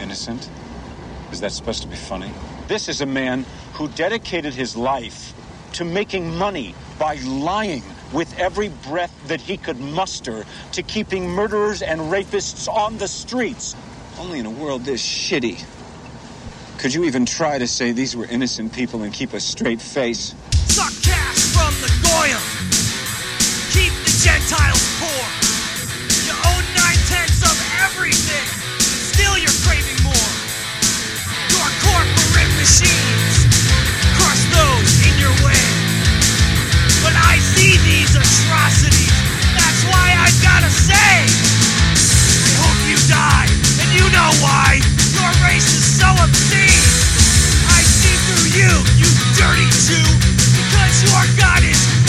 Innocent? Is that supposed to be funny? This is a man who dedicated his life to making money by lying with every breath that he could muster to keeping murderers and rapists on the streets. Only in a world this shitty could you even try to say these were innocent people and keep a straight face. Suck cash from the Goyim. Dirty Jew. Because your God is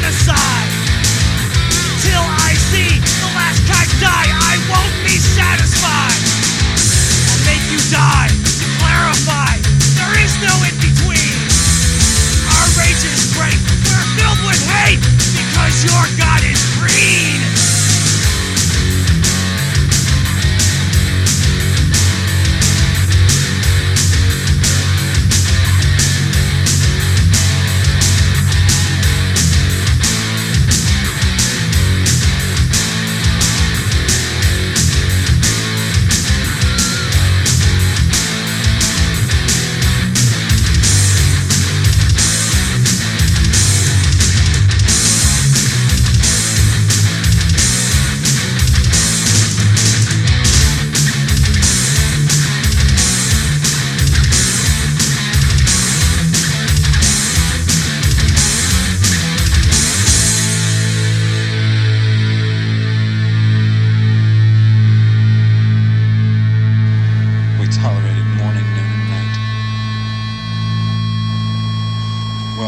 genocide.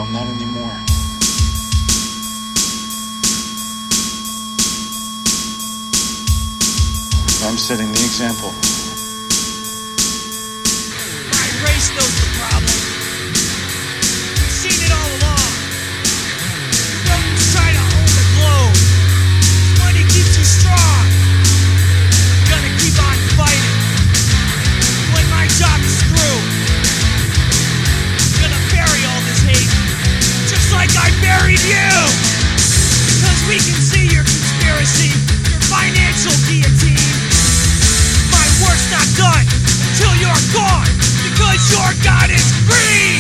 well, not anymore. I'm setting the example. I raised those Your God is free!